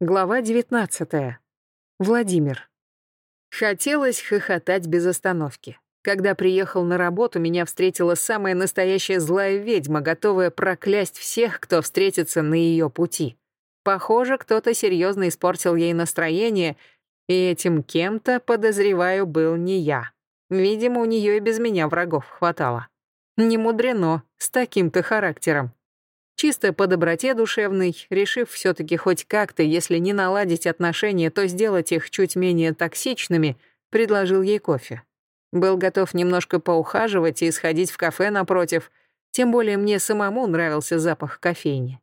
Глава 19. Владимир. Хотелось хохотать без остановки. Когда приехал на работу, меня встретила самая настоящая злая ведьма, готовая проклясть всех, кто встретится на ее пути. Похоже, кто-то серьезно испортил ей настроение, и этим кем-то, подозреваю, был не я. Видимо, у нее и без меня врагов хватало. Не мудрено, с таким-то характером. Чисто по доброте душевной, решив все-таки хоть как-то, если не наладить отношения, то сделать их чуть менее токсичными, предложил ей кофе. Был готов немножко поухаживать и сходить в кафе напротив, тем более мне самому нравился запах кофейни.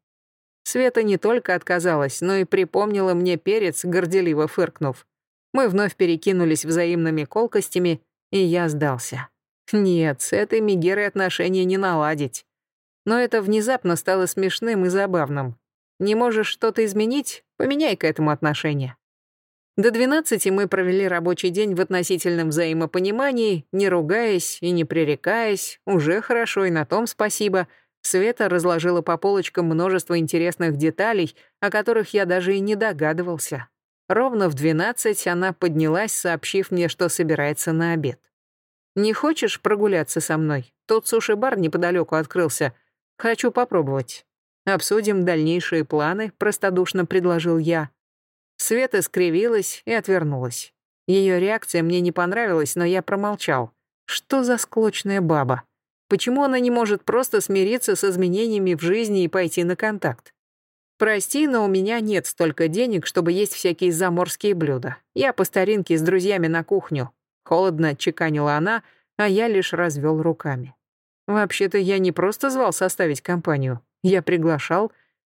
Света не только отказалась, но и припомнила мне перец, горделиво фыркнув. Мы вновь перекинулись взаимными колкостями, и я сдался. Нет, с этой Мегерой отношения не наладить. Но это внезапно стало смешным и забавным. Не можешь что-то изменить? Поменяй к этому отношение. До 12 мы провели рабочий день в относительном взаимопонимании, не ругаясь и не пререкаясь, уже хорошо и на том спасибо. Света разложила по полочкам множество интересных деталей, о которых я даже и не догадывался. Ровно в 12 она поднялась, сообщив мне, что собирается на обед. «Не хочешь прогуляться со мной? Тот суши-бар неподалеку открылся. Хочу попробовать. Обсудим дальнейшие планы, простодушно предложил я. Света скривилась и отвернулась. Ее реакция мне не понравилась, но я промолчал. Что за склочная баба? Почему она не может просто смириться с изменениями в жизни и пойти на контакт? Прости, но у меня нет столько денег, чтобы есть всякие заморские блюда. Я по старинке с друзьями на кухню. Холодно отчеканила она, а я лишь развел руками. Вообще-то я не просто звал составить компанию, я приглашал,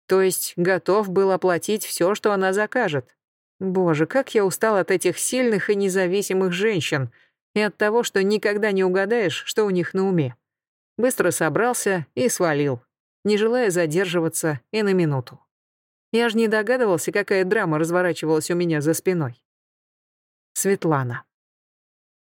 то есть готов был оплатить все, что она закажет. Боже, как я устал от этих сильных и независимых женщин и от того, что никогда не угадаешь, что у них на уме. Быстро собрался и свалил, не желая задерживаться и на минуту. Я же не догадывался, какая драма разворачивалась у меня за спиной. Светлана.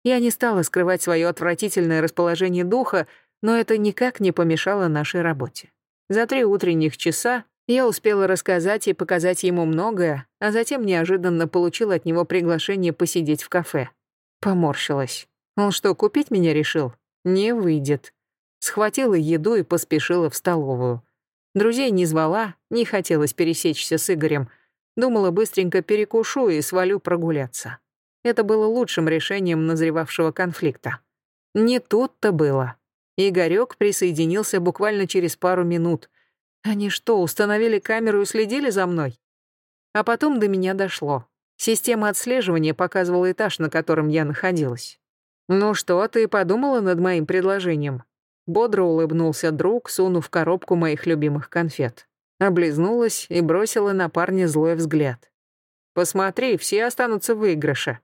Я не стала скрывать свое отвратительное расположение духа, но это никак не помешало нашей работе. За три утренних часа я успела рассказать и показать ему многое, а затем неожиданно получила от него приглашение посидеть в кафе. Поморщилась. Он что, купить меня решил? Не выйдет. Схватила еду и поспешила в столовую. Друзей не звала, не хотелось пересечься с Игорем. Думала, быстренько перекушу и свалю прогуляться. Это было лучшим решением назревавшего конфликта. Не тут-то было. Игорёк присоединился буквально через пару минут. Они что, установили камеру и следили за мной? А потом до меня дошло. Система отслеживания показывала этаж, на котором я находилась. «Ну что, ты подумала над моим предложением?» Бодро улыбнулся друг, сунув коробку моих любимых конфет. Облизнулась и бросила на парня злой взгляд. «Посмотри, все останутся в выигрыше».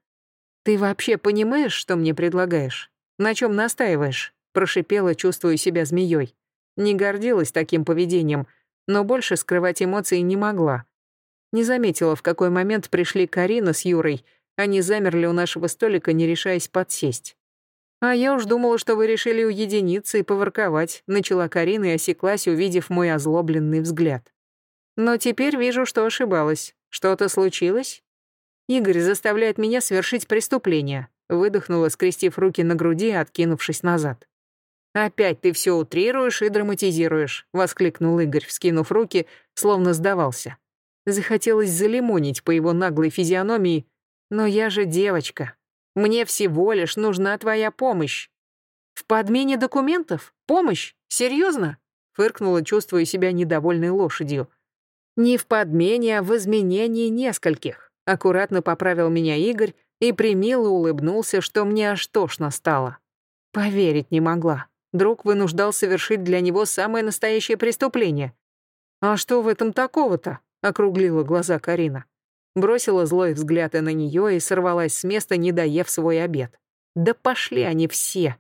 «Ты вообще понимаешь, что мне предлагаешь? На чем настаиваешь?» Прошипела, чувствуя себя змеей. Не гордилась таким поведением, но больше скрывать эмоции не могла. Не заметила, в какой момент пришли Карина с Юрой. Они замерли у нашего столика, не решаясь подсесть. «А я уж думала, что вы решили уединиться и поворковать», начала Карина и осеклась, увидев мой озлобленный взгляд. «Но теперь вижу, что ошибалась. Что-то случилось?» «Игорь заставляет меня совершить преступление», выдохнула, скрестив руки на груди и откинувшись назад. «Опять ты все утрируешь и драматизируешь», — воскликнул Игорь, вскинув руки, словно сдавался. Захотелось залимонить по его наглой физиономии, но я же девочка. Мне всего лишь нужна твоя помощь. В подмене документов? Помощь? Серьезно? Фыркнула, чувствуя себя недовольной лошадью. Не в подмене, а в изменении нескольких. Аккуратно поправил меня Игорь и примило улыбнулся, что мне аж тошно стало. Поверить не могла. Друг вынуждал совершить для него самое настоящее преступление. «А что в этом такого-то?» — округлила глаза Карина. Бросила злой взгляд и на нее и сорвалась с места, не доев свой обед. «Да пошли они все!»